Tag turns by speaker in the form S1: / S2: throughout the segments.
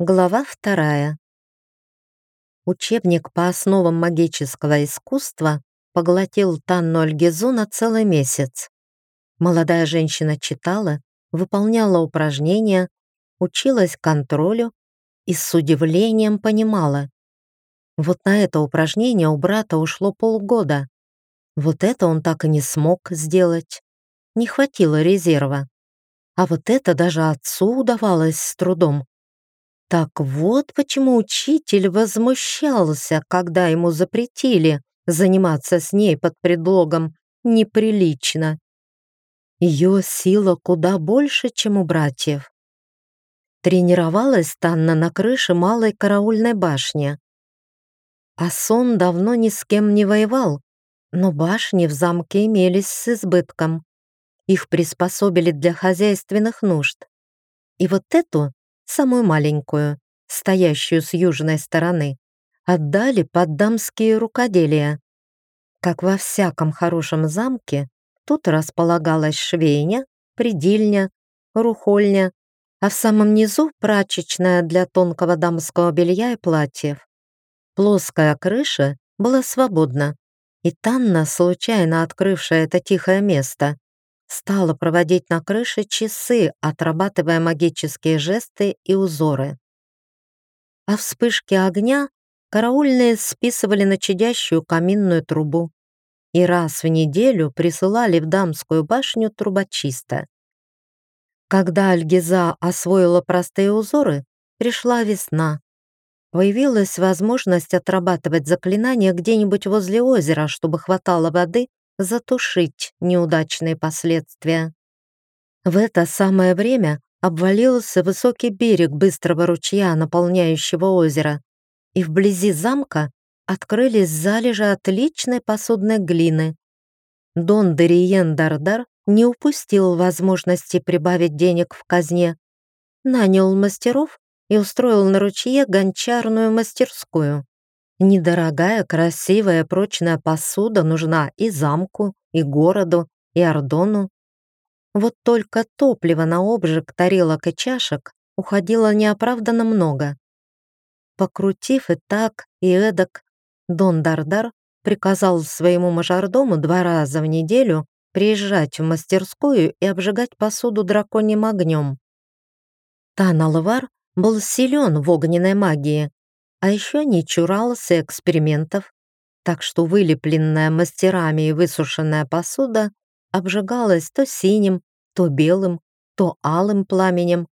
S1: Глава вторая. Учебник по основам магического искусства поглотил Танну Альгизу на целый месяц. Молодая женщина читала, выполняла упражнения, училась контролю и с удивлением понимала. Вот на это упражнение у брата ушло полгода. Вот это он так и не смог сделать. Не хватило резерва. А вот это даже отцу удавалось с трудом. Так вот почему учитель возмущался, когда ему запретили заниматься с ней под предлогом «неприлично». Ее сила куда больше, чем у братьев. Тренировалась Танна на крыше малой караульной башни. А сон давно ни с кем не воевал, но башни в замке имелись с избытком. Их приспособили для хозяйственных нужд. И вот эту самую маленькую, стоящую с южной стороны, отдали под дамские рукоделия. Как во всяком хорошем замке, тут располагалась швейня, предельня, рухольня, а в самом низу прачечная для тонкого дамского белья и платьев. Плоская крыша была свободна, и Танна, случайно открывшая это тихое место, стала проводить на крыше часы, отрабатывая магические жесты и узоры. А вспышки огня караульные списывали на чадящую каминную трубу и раз в неделю присылали в дамскую башню трубочиста. Когда Альгиза освоила простые узоры, пришла весна. Появилась возможность отрабатывать заклинания где-нибудь возле озера, чтобы хватало воды затушить неудачные последствия. В это самое время обвалился высокий берег быстрого ручья, наполняющего озеро, и вблизи замка открылись залежи отличной посудной глины. Дон Дериен Дардар не упустил возможности прибавить денег в казне, нанял мастеров и устроил на ручье гончарную мастерскую. Недорогая, красивая, прочная посуда нужна и замку, и городу, и Ордону. Вот только топлива на обжиг тарелок и чашек уходило неоправданно много. Покрутив и так, и эдак, Дон Дардар приказал своему мажордому два раза в неделю приезжать в мастерскую и обжигать посуду драконьим огнем. Тан Алвар был силен в огненной магии а еще не чурался экспериментов, так что вылепленная мастерами и высушенная посуда обжигалась то синим, то белым, то алым пламенем,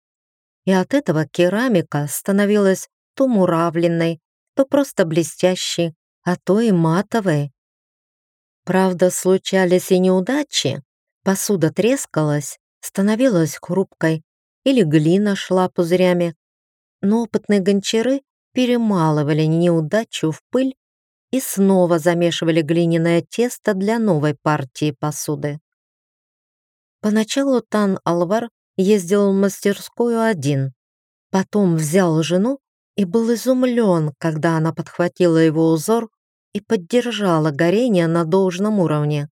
S1: и от этого керамика становилась то муравленной, то просто блестящей, а то и матовой. Правда, случались и неудачи. Посуда трескалась, становилась хрупкой, или глина шла пузырями. Но опытные гончары перемалывали неудачу в пыль и снова замешивали глиняное тесто для новой партии посуды. Поначалу Тан Алвар ездил в мастерскую один, потом взял жену и был изумлен, когда она подхватила его узор и поддержала горение на должном уровне.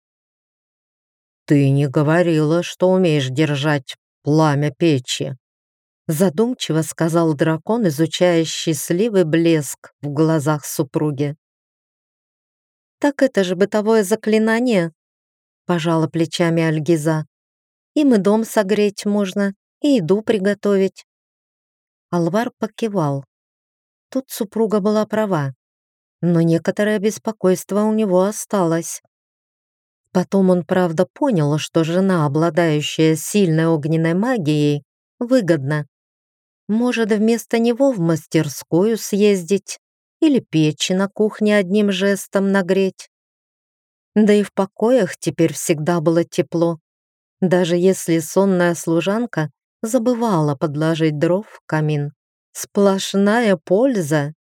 S1: «Ты не говорила, что умеешь держать пламя печи», задумчиво сказал дракон, изучая счастливый блеск в глазах супруги. «Так это же бытовое заклинание», — пожала плечами Альгиза. «Им и дом согреть можно, и еду приготовить». Алвар покивал. Тут супруга была права, но некоторое беспокойство у него осталось. Потом он, правда, понял, что жена, обладающая сильной огненной магией, выгодна. Может, вместо него в мастерскую съездить или печи на кухне одним жестом нагреть. Да и в покоях теперь всегда было тепло, даже если сонная служанка забывала подложить дров в камин. Сплошная польза.